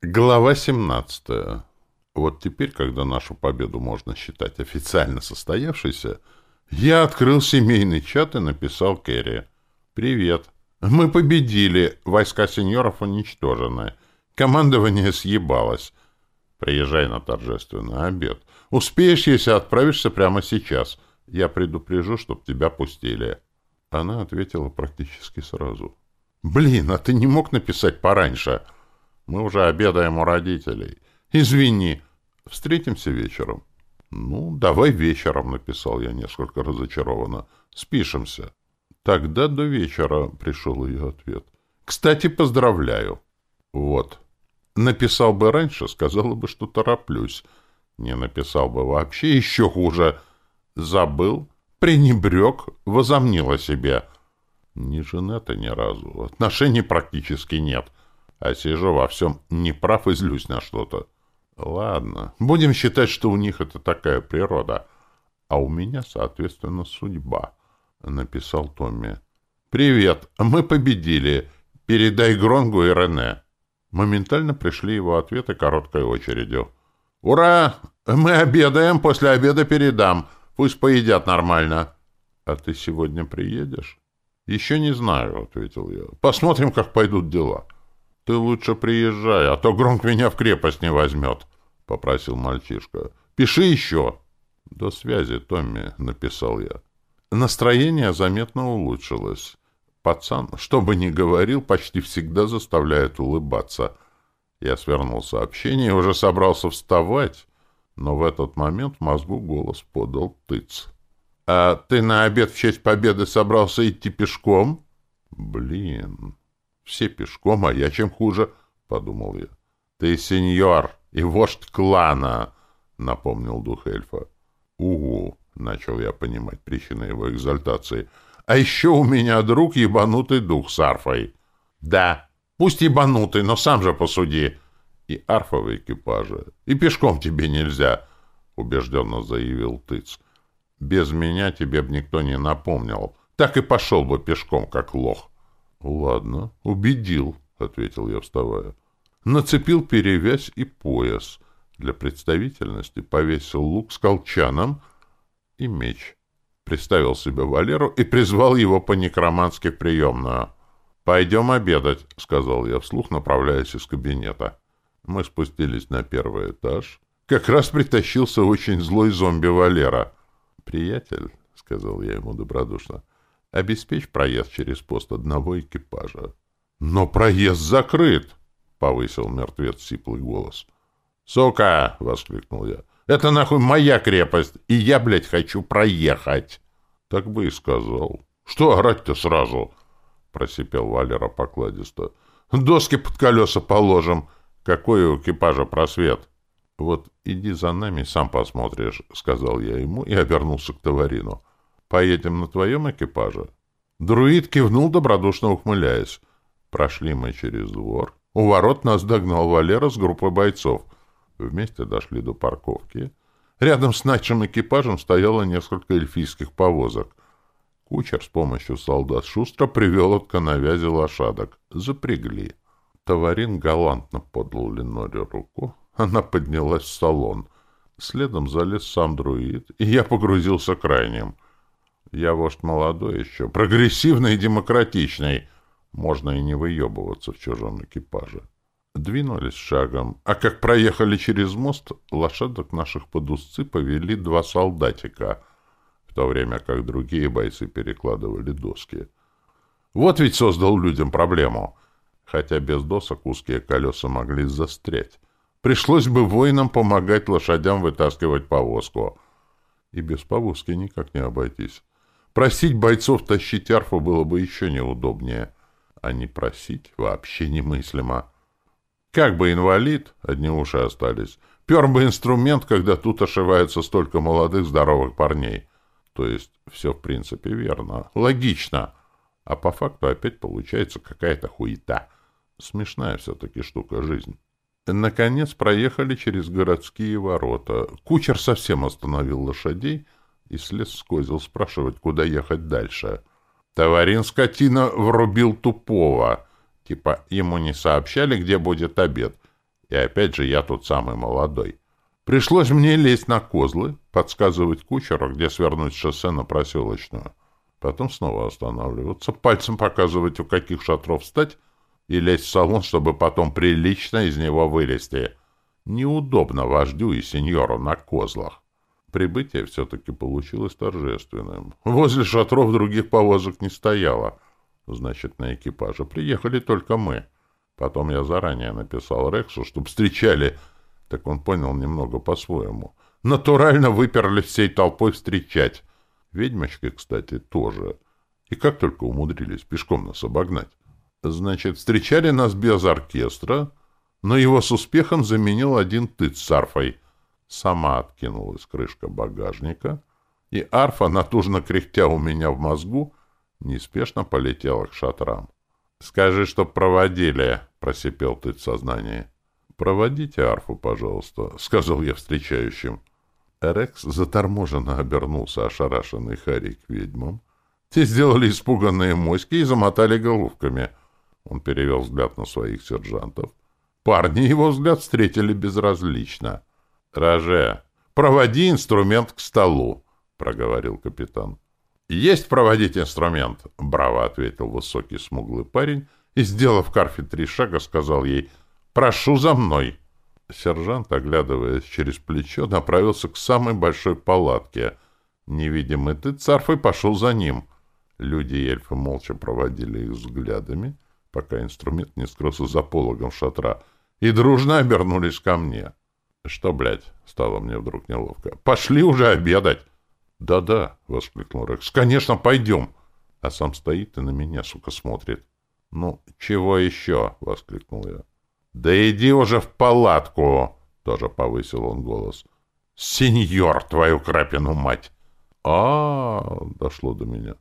Глава 17. Вот теперь, когда нашу победу можно считать официально состоявшейся, я открыл семейный чат и написал Кэрри. «Привет. Мы победили. Войска сеньоров уничтожены. Командование съебалось. Приезжай на торжественный обед. Успеешь, если отправишься прямо сейчас. Я предупрежу, чтоб тебя пустили». Она ответила практически сразу. «Блин, а ты не мог написать пораньше?» Мы уже обедаем у родителей. Извини, встретимся вечером. Ну, давай вечером, написал я несколько разочарованно. Спишемся. Тогда до вечера пришел ее ответ. Кстати, поздравляю. Вот. Написал бы раньше, сказала бы, что тороплюсь. Не написал бы вообще, еще хуже. Забыл, пренебрег, возомнил о себе. Не жена-то ни разу. Отношений практически нет. — а Сижа во всем не прав и злюсь на что-то. Ладно, будем считать, что у них это такая природа, а у меня, соответственно, судьба, — написал Томми. «Привет, мы победили. Передай Гронгу и Рене». Моментально пришли его ответы короткой очередью. «Ура! Мы обедаем, после обеда передам. Пусть поедят нормально». «А ты сегодня приедешь?» «Еще не знаю», — ответил я. «Посмотрим, как пойдут дела» ты лучше приезжай, а то Гронк меня в крепость не возьмет», — попросил мальчишка. «Пиши еще». «До связи, Томми», — написал я. Настроение заметно улучшилось. Пацан, что бы ни говорил, почти всегда заставляет улыбаться. Я свернул сообщение и уже собрался вставать, но в этот момент в мозгу голос подал тыц. «А ты на обед в честь победы собрался идти пешком?» «Блин, все пешком, а я чем хуже, — подумал я. — Ты сеньор и вождь клана, — напомнил дух эльфа. — Угу, — начал я понимать причины его экзальтации. — А еще у меня друг ебанутый дух с арфой. — Да, пусть ебанутый, но сам же посуди. И арфа в экипаже, и пешком тебе нельзя, — убежденно заявил Тыц. — Без меня тебе б никто не напомнил. Так и пошел бы пешком, как лох. — Ладно, убедил, ответил я, вставая. Нацепил перевязь и пояс. Для представительности повесил лук с колчаном и меч. Представил себе Валеру и призвал его по-некромански в приемную. «Пойдем обедать», — сказал я вслух, направляясь из кабинета. Мы спустились на первый этаж. Как раз притащился очень злой зомби Валера. «Приятель», — сказал я ему добродушно, обеспечь проезд через пост одного экипажа. — Но проезд закрыт! — повысил мертвец сиплый голос. — Сука! — воскликнул я. — Это нахуй моя крепость, и я, блядь, хочу проехать! — Так бы и сказал. — Что орать-то сразу? — просипел Валера покладисто. — Доски под колеса положим. Какой у экипажа просвет? — Вот иди за нами, сам посмотришь, — сказал я ему и обернулся к товарину. — поедем на твоем экипаже. Друид кивнул, добродушно ухмыляясь. Прошли мы через двор. У ворот нас догнал Валера с группой бойцов. Вместе дошли до парковки. Рядом с нашим экипажем стояло несколько эльфийских повозок. Кучер с помощью солдат шустро привел от коновязи лошадок. Запрягли. Товарин галантно подал Леноре руку. Она поднялась в салон. Следом залез сам друид, и я погрузился крайним — я вождь молодой еще, прогрессивный и демократичный. Можно и не выебываться в чужом экипаже. Двинулись шагом, а как проехали через мост, лошадок наших под узцы повели два солдатика, в то время как другие бойцы перекладывали доски. Вот ведь создал людям проблему. Хотя без досок узкие колеса могли застрять. Пришлось бы воинам помогать лошадям вытаскивать повозку. И без повозки никак не обойтись. Просить бойцов тащить арфу было бы еще неудобнее, а не просить вообще немыслимо. Как бы инвалид, одни уши остались, пер бы инструмент, когда тут ошивается столько молодых здоровых парней. То есть все в принципе верно, логично. А по факту опять получается какая-то хуета. Смешная все-таки штука жизнь. Наконец проехали через городские ворота. Кучер совсем остановил лошадей — и слез скользил спрашивать, куда ехать дальше. Товарин скотина врубил тупого. Типа, ему не сообщали, где будет обед. И опять же, я тут самый молодой. Пришлось мне лезть на козлы, подсказывать кучеру, где свернуть шоссе на проселочную. Потом снова останавливаться, пальцем показывать, у каких шатров встать, и лезть в салон, чтобы потом прилично из него вылезти. Неудобно вождю и сеньору на козлах. Прибытие все-таки получилось торжественным. Возле шатров других повозок не стояло. Значит, на экипаже приехали только мы. Потом я заранее написал Рексу, чтобы встречали. Так он понял немного по-своему. Натурально выперли всей толпой встречать. Ведьмочки, кстати, тоже. И как только умудрились пешком нас обогнать. Значит, встречали нас без оркестра, но его с успехом заменил один тыц с арфой — сама откинулась крышка багажника, и арфа, натужно кряхтя у меня в мозгу, неспешно полетела к шатрам. — Скажи, чтоб проводили, — просипел ты в сознании. — Проводите арфу, пожалуйста, — сказал я встречающим. Рекс заторможенно обернулся ошарашенный Харри к ведьмам. Те сделали испуганные моськи и замотали головками. Он перевел взгляд на своих сержантов. Парни его взгляд встретили безразлично — «Роже, проводи инструмент к столу», — проговорил капитан. «Есть проводить инструмент», — браво ответил высокий смуглый парень и, сделав карфе три шага, сказал ей «Прошу за мной». Сержант, оглядываясь через плечо, направился к самой большой палатке. Невидимый ты, царфы пошел за ним. Люди и эльфы молча проводили их взглядами, пока инструмент не скрылся за пологом шатра, и дружно обернулись ко мне что блядь? Стало мне вдруг неловко. Пошли уже обедать. Да да воскликнул рекс. Конечно пойдем. А сам стоит и на меня сука смотрит. Ну чего еще? Воскликнул я. Да иди уже в палатку тоже повысил он голос. Сеньор твою крапину мать. А, -а, -а дошло до меня.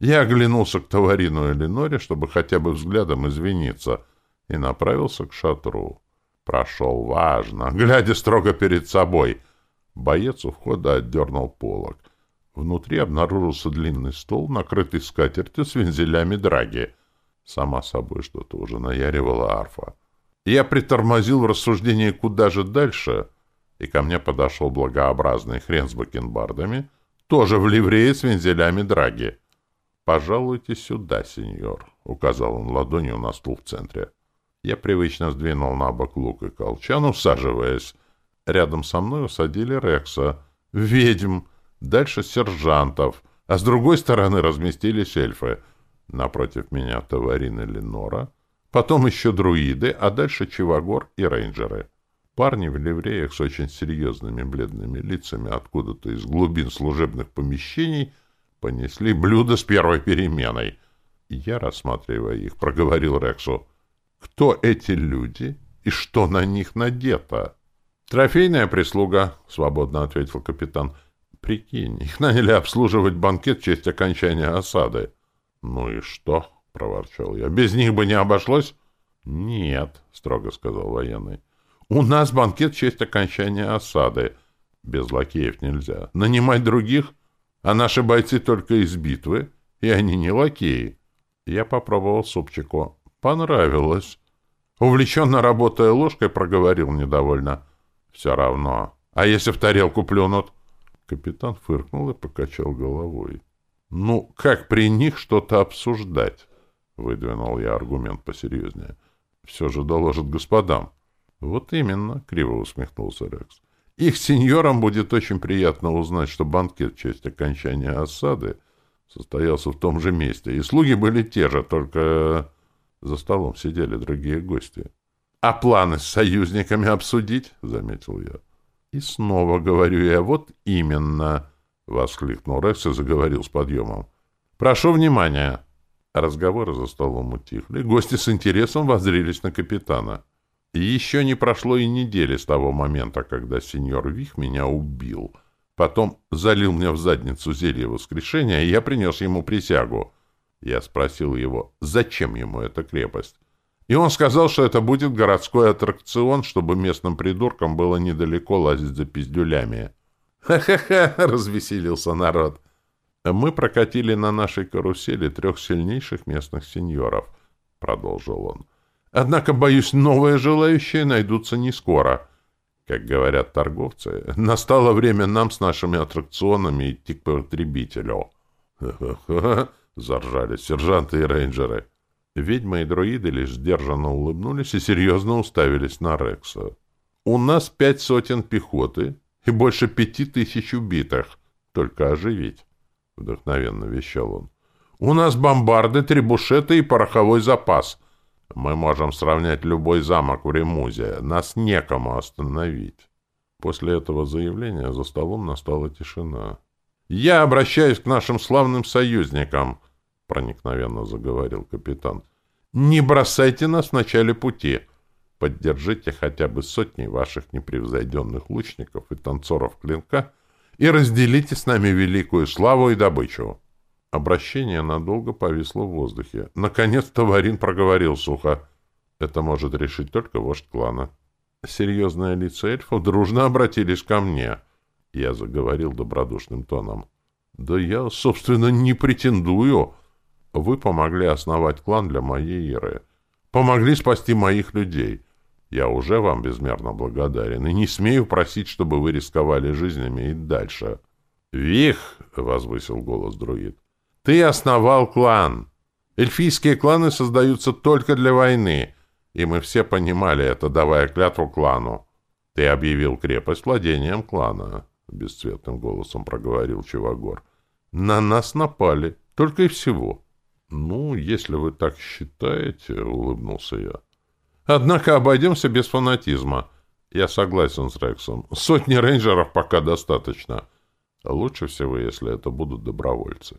Я оглянулся к товарину Элиноре, чтобы хотя бы взглядом извиниться, и направился к шатру. Прошел важно, глядя строго перед собой. Боец у входа отдернул полок. Внутри обнаружился длинный стол, накрытый скатертью с вензелями драги. Сама собой что-то уже наяривала арфа. Я притормозил в рассуждении куда же дальше, и ко мне подошел благообразный хрен с бакенбардами, тоже в ливрее с вензелями драги. «Пожалуйте сюда, сеньор», — указал он ладонью на стул в центре. Я привычно сдвинул на бок лук и колчан, усаживаясь. Рядом со мной усадили Рекса, ведьм, дальше сержантов, а с другой стороны разместились эльфы. Напротив меня Таварин и Ленора, потом еще друиды, а дальше Чивагор и рейнджеры. Парни в ливреях с очень серьезными бледными лицами откуда-то из глубин служебных помещений понесли блюдо с первой переменой. Я, рассматривая их, проговорил Рексу — кто эти люди и что на них надето. «Трофейная прислуга», — свободно ответил капитан. «Прикинь, их наняли обслуживать банкет в честь окончания осады». «Ну и что?» — проворчал я. «Без них бы не обошлось?» «Нет», — строго сказал военный. «У нас банкет в честь окончания осады. Без лакеев нельзя. Нанимать других? А наши бойцы только из битвы, и они не лакеи». Я попробовал супчику. Понравилось. Увлеченно работая ложкой, проговорил недовольно. Все равно. А если в тарелку плюнут? Капитан фыркнул и покачал головой. Ну, как при них что-то обсуждать? Выдвинул я аргумент посерьезнее. Все же доложат господам. Вот именно, криво усмехнулся Рекс. Их сеньорам будет очень приятно узнать, что банкет в честь окончания осады состоялся в том же месте, и слуги были те же, только... За столом сидели другие гости. «А планы с союзниками обсудить?» — заметил я. «И снова говорю я, вот именно!» — воскликнул Рекс и заговорил с подъемом. «Прошу внимания!» Разговоры за столом утихли. Гости с интересом воззрелись на капитана. И еще не прошло и недели с того момента, когда сеньор Вих меня убил. Потом залил мне в задницу зелье воскрешения, и я принес ему присягу — я спросил его, зачем ему эта крепость. И он сказал, что это будет городской аттракцион, чтобы местным придуркам было недалеко лазить за пиздюлями. «Ха-ха-ха!» — развеселился народ. «Мы прокатили на нашей карусели трех сильнейших местных сеньоров», — продолжил он. «Однако, боюсь, новые желающие найдутся не скоро. Как говорят торговцы, настало время нам с нашими аттракционами идти к потребителю». «Ха-ха-ха!» Заржали сержанты и рейнджеры. ведьмы и друиды лишь сдержанно улыбнулись и серьезно уставились на Рекса. «У нас пять сотен пехоты и больше пяти тысяч убитых. Только оживить!» — вдохновенно вещал он. «У нас бомбарды, требушеты и пороховой запас. Мы можем сравнять любой замок в Ремузе. Нас некому остановить». После этого заявления за столом настала тишина. «Я обращаюсь к нашим славным союзникам!» проникновенно заговорил капитан. Не бросайте нас в начале пути. Поддержите хотя бы сотни ваших непревзойденных лучников и танцоров клинка и разделите с нами великую славу и добычу. Обращение надолго повисло в воздухе. Наконец товарин проговорил сухо. Это может решить только вождь клана. Серьезные лица эльфов дружно обратились ко мне. Я заговорил добродушным тоном. — Да я, собственно, не претендую вы помогли основать клан для моей Иры. Помогли спасти моих людей. Я уже вам безмерно благодарен и не смею просить, чтобы вы рисковали жизнями и дальше. «Вих!» — возвысил голос друид. «Ты основал клан. Эльфийские кланы создаются только для войны, и мы все понимали это, давая клятву клану. Ты объявил крепость владением клана», — бесцветным голосом проговорил Чевагор. «На нас напали, только и всего. «Ну, если вы так считаете», — улыбнулся я. «Однако обойдемся без фанатизма. Я согласен с Рексом. Сотни рейнджеров пока достаточно. Лучше всего, если это будут добровольцы».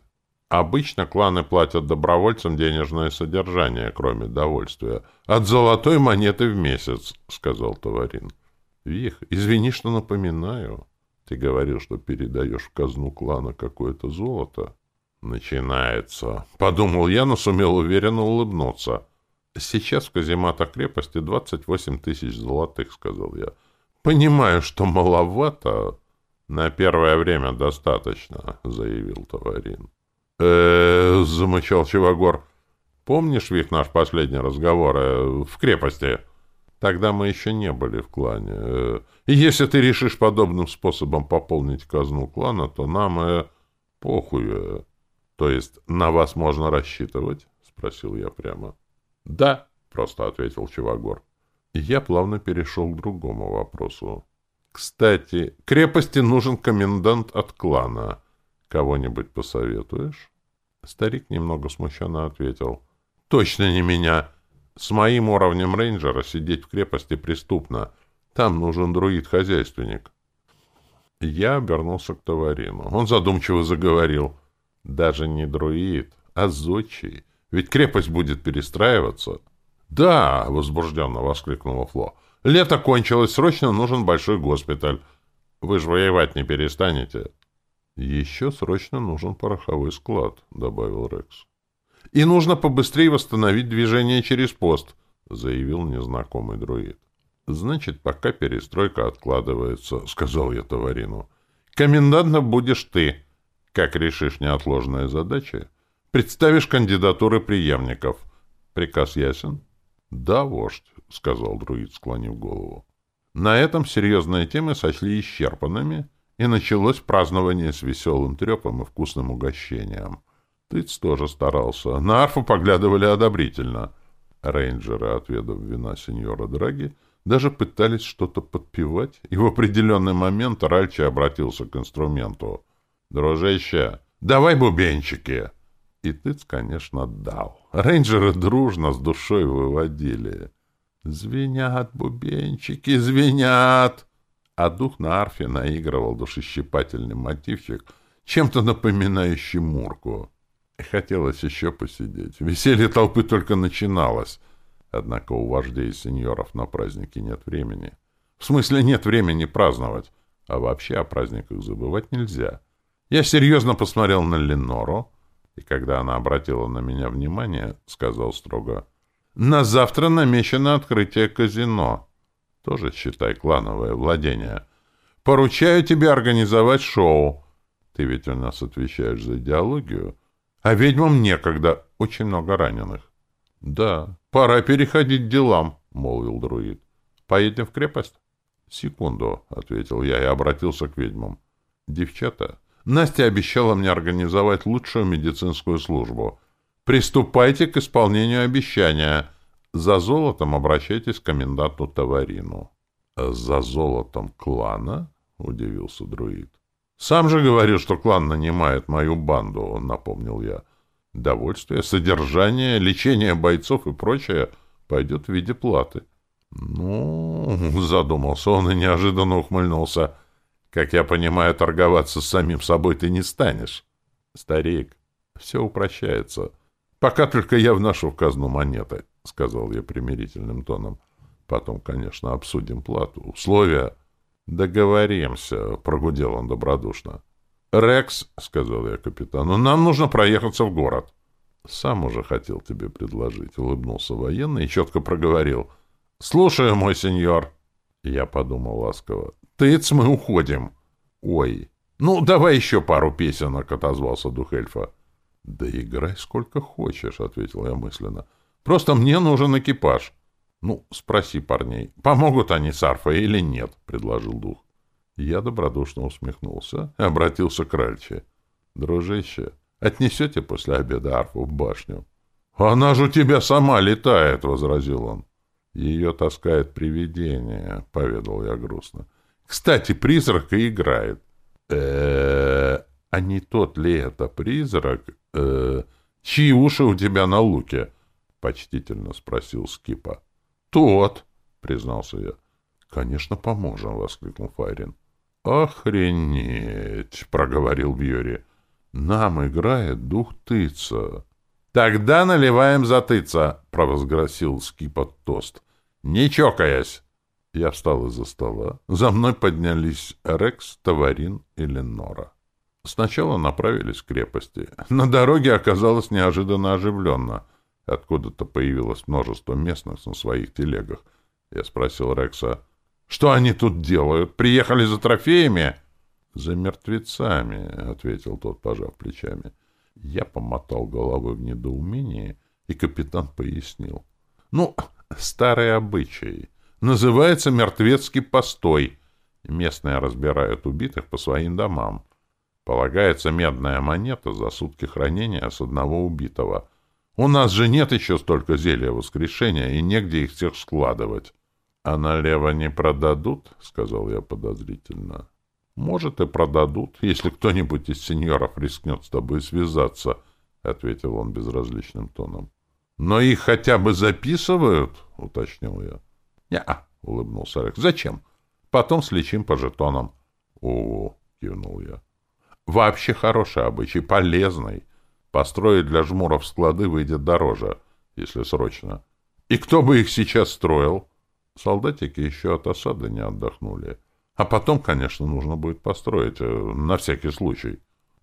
Обычно кланы платят добровольцам денежное содержание, кроме довольствия. От золотой монеты в месяц, — сказал Товарин. — Вих, извини, что напоминаю. Ты говорил, что передаешь в казну клана какое-то золото. Начинается. Подумал я, но сумел уверенно улыбнуться. Сейчас Казимата крепости 28 тысяч золотых, сказал я. Понимаю, что маловато. На первое время достаточно, заявил Товарин. Э, замычал Чевагор. Помнишь, Вик, наш последний разговор э, в крепости? Тогда мы еще не были в клане. Э, если ты решишь подобным способом пополнить казну клана, то нам э, похуй. Э, «То есть на вас можно рассчитывать?» — спросил я прямо. «Да», — просто ответил Чевагор. Я плавно перешел к другому вопросу. «Кстати, крепости нужен комендант от клана. Кого-нибудь посоветуешь?» Старик немного смущенно ответил. «Точно не меня. С моим уровнем рейнджера сидеть в крепости преступно. Там нужен друид-хозяйственник». Я обернулся к товарину. Он задумчиво заговорил. Даже не друид, а зодчий. Ведь крепость будет перестраиваться. Да, возбужденно воскликнула Фло. Лето кончилось, срочно нужен большой госпиталь. Вы же воевать не перестанете. Еще срочно нужен пороховой склад, добавил Рекс. И нужно побыстрее восстановить движение через пост, заявил незнакомый друид. Значит, пока перестройка откладывается, сказал я товарину. комендантом будешь ты. Как решишь неотложные задачи, представишь кандидатуры преемников. Приказ ясен? Да, вождь, — сказал друид, склонив голову. На этом серьезные темы сочли исчерпанными, и началось празднование с веселым трепом и вкусным угощением. Тыц тоже старался. На арфу поглядывали одобрительно. Рейнджеры, отведав вина сеньора Драги, даже пытались что-то подпевать, и в определенный момент Ральчи обратился к инструменту — Дружище, давай бубенчики!» И тыц, конечно, дал. Рейнджеры дружно с душой выводили. «Звенят бубенчики, звенят!» А дух на арфе наигрывал душещипательный мотивчик, чем-то напоминающий мурку. Хотелось еще посидеть. Веселье толпы только начиналось. Однако у вождей и сеньоров на праздники нет времени. В смысле, нет времени праздновать. А вообще о праздниках забывать нельзя. Я серьезно посмотрел на Ленору, и когда она обратила на меня внимание, сказал строго, «На завтра намечено открытие казино. Тоже, считай, клановое владение. Поручаю тебе организовать шоу. Ты ведь у нас отвечаешь за идеологию. А ведьмам некогда. Очень много раненых». «Да, пора переходить к делам», — молвил друид. «Поедем в крепость?» «Секунду», — ответил я и обратился к ведьмам. «Девчата, Настя обещала мне организовать лучшую медицинскую службу. Приступайте к исполнению обещания. За золотом обращайтесь к коменданту Таварину. За золотом клана? Удивился друид. Сам же говорил, что клан нанимает мою банду, напомнил я. Довольствие, содержание, лечение бойцов и прочее пойдет в виде платы. Ну, задумался он и неожиданно ухмыльнулся. — как я понимаю, торговаться с самим собой ты не станешь. Старик, все упрощается. Пока только я вношу в казну монеты, — сказал я примирительным тоном. Потом, конечно, обсудим плату, условия. Договоримся, — прогудел он добродушно. «Рекс», — сказал я капитану, — «нам нужно проехаться в город». «Сам уже хотел тебе предложить», — улыбнулся военный и четко проговорил. «Слушаю, мой сеньор». Я подумал ласково остается мы уходим». «Ой, ну давай еще пару песенок», — отозвался Духельфа. «Да играй сколько хочешь», — ответил я мысленно. «Просто мне нужен экипаж». «Ну, спроси парней, помогут они с арфой или нет?» — предложил дух. Я добродушно усмехнулся и обратился к Ральче. «Дружище, отнесете после обеда арфу в башню?» «Она же у тебя сама летает!» — возразил он. «Ее таскает привидение», — поведал я грустно. Кстати, призрак и играет. э а не тот ли это призрак? э чьи уши у тебя на луке? Почтительно спросил Скипа. Тот, признался я. Конечно, поможем, воскликнул Файрин. Охренеть, проговорил Бьюри. Нам играет дух тыца. Тогда наливаем за тыца, провозгласил Скипа тост. Не чокаясь. Я встал из-за стола. За мной поднялись Рекс, Таварин и Ленора. Сначала направились к крепости. На дороге оказалось неожиданно оживленно. Откуда-то появилось множество местных на своих телегах. Я спросил Рекса, «Что они тут делают? Приехали за трофеями?» «За мертвецами», — ответил тот, пожав плечами. Я помотал головой в недоумении, и капитан пояснил. «Ну, старый обычай называется «Мертвецкий постой». Местные разбирают убитых по своим домам. Полагается медная монета за сутки хранения с одного убитого. У нас же нет еще столько зелья воскрешения, и негде их всех складывать. — А налево не продадут? — сказал я подозрительно. — Может, и продадут, если кто-нибудь из сеньоров рискнет с тобой связаться, — ответил он безразличным тоном. — Но их хотя бы записывают? — уточнил я. «Не-а», — улыбнулся Рекс. «Зачем? Потом слечим по жетонам». «О-о», — кивнул я. «Вообще хороший обычай, полезный. Построить для жмуров склады выйдет дороже, если срочно. И кто бы их сейчас строил?» Солдатики еще от осады не отдохнули. А потом, конечно, нужно будет построить, на всякий случай.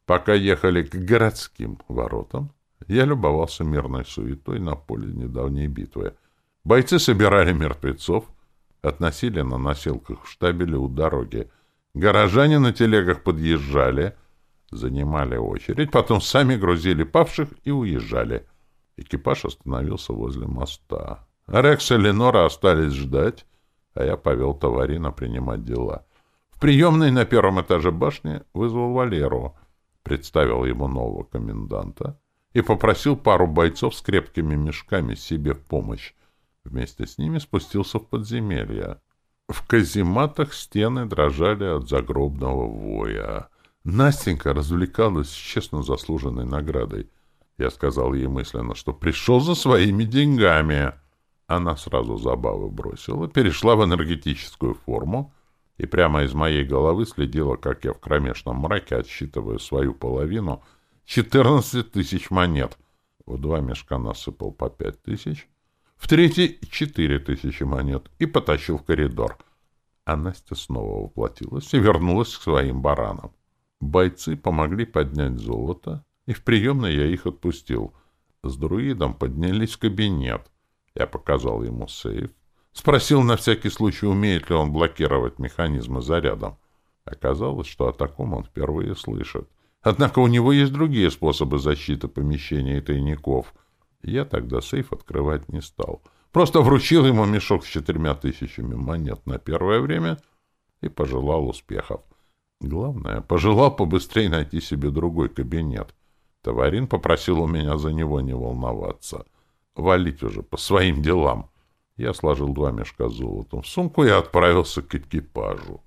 Пока ехали к городским воротам, я любовался мирной суетой на поле недавней битвы — Бойцы собирали мертвецов, относили на носилках в штабеле у дороги. Горожане на телегах подъезжали, занимали очередь, потом сами грузили павших и уезжали. Экипаж остановился возле моста. Рекс и Ленора остались ждать, а я повел товарина принимать дела. В приемной на первом этаже башни вызвал Валеру, представил ему нового коменданта и попросил пару бойцов с крепкими мешками себе в помощь. Вместе с ними спустился в подземелье. В казематах стены дрожали от загробного воя. Настенька развлекалась с честно заслуженной наградой. Я сказал ей мысленно, что пришел за своими деньгами. Она сразу забавы бросила, перешла в энергетическую форму и прямо из моей головы следила, как я в кромешном мраке отсчитываю свою половину — 14 тысяч монет. В два мешка насыпал по пять тысяч — в третий — четыре тысячи монет и потащил в коридор. А Настя снова воплотилась и вернулась к своим баранам. Бойцы помогли поднять золото, и в приемной я их отпустил. С друидом поднялись в кабинет. Я показал ему сейф, спросил на всякий случай, умеет ли он блокировать механизмы зарядом. Оказалось, что о таком он впервые слышит. Однако у него есть другие способы защиты помещения и тайников — я тогда сейф открывать не стал. Просто вручил ему мешок с четырьмя тысячами монет на первое время и пожелал успехов. Главное, пожелал побыстрее найти себе другой кабинет. Товарин попросил у меня за него не волноваться. Валить уже по своим делам. Я сложил два мешка золотом в сумку и отправился к экипажу.